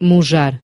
Mojar.